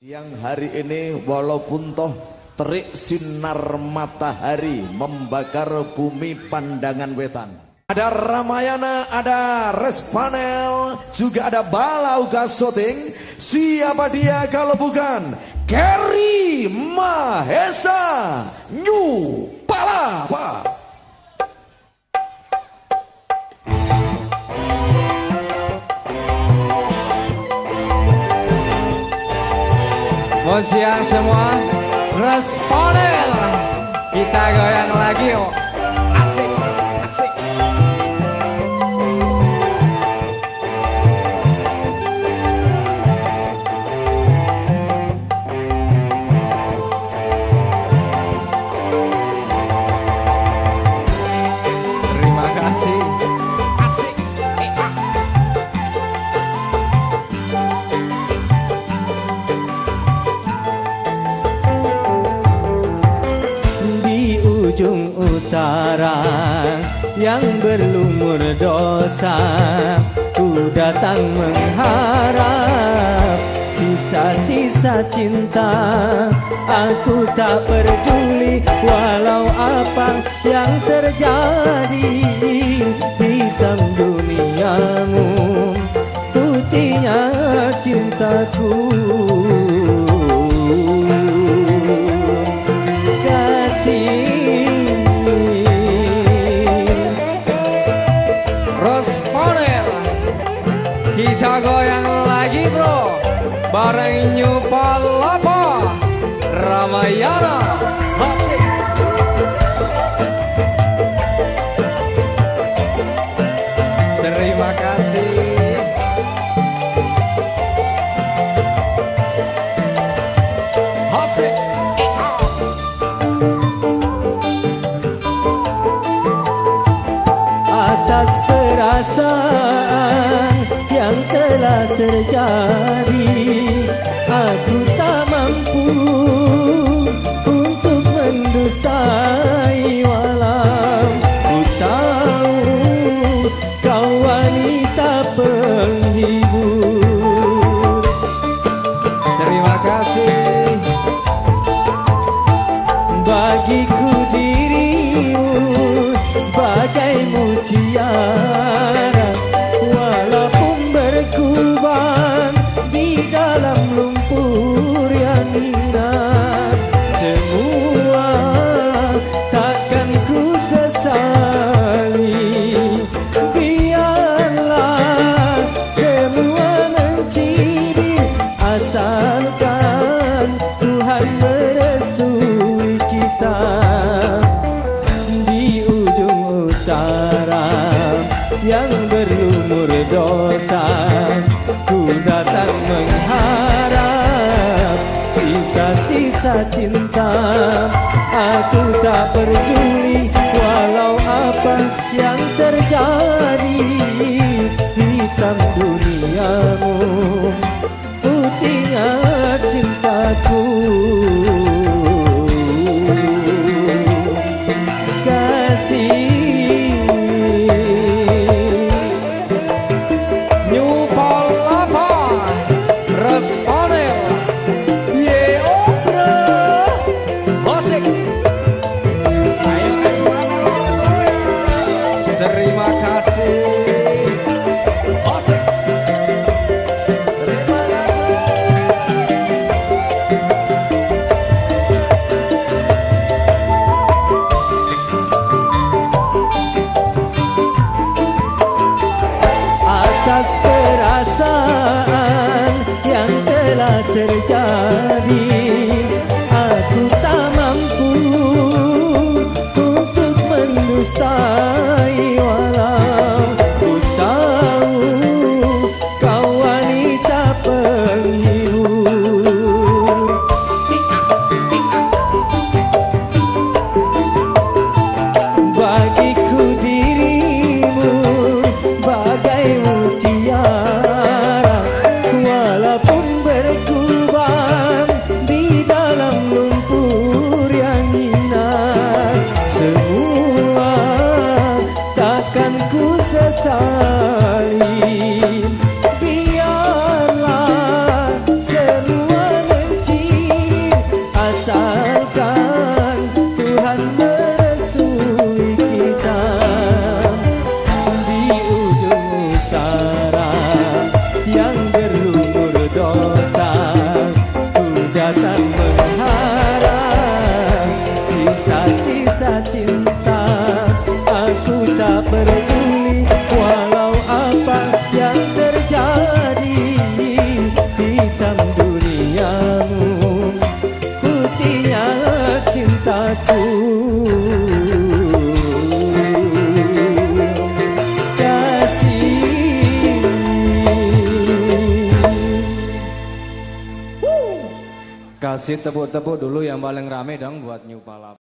Siang hari ini walaupun toh terik sinar matahari membakar bumi pandangan wetan. Ada Ramayana, ada Respanel, juga ada Balau Gasoting. Siapa dia kalau bukan Kerry Mahesa New Palapa. Siang semua. Responel. Kita goyang lagi yuk ujung utara yang berlumur dosa ku datang mengharap sisa-sisa cinta. Aku tak peduli walau apa yang terjadi hitam duniamu. Putihnya cintaku Kita goyang lagi bro Bareng New Palapa Ramayana Asik. Terima kasih Asik. Ah. atas perasaan terjadi aku tak mampu untuk mendustai walau ku tahu kau wanita penghibur. Terima kasih bagiku dalam lum sisa-sisa cinta. Aku tak peduli walau apa yang terjadi telah terjadi. Aku tak mampu untuk mendustai kasih tepuk-tepuk dulu yang paling rame dong buat New Palapa.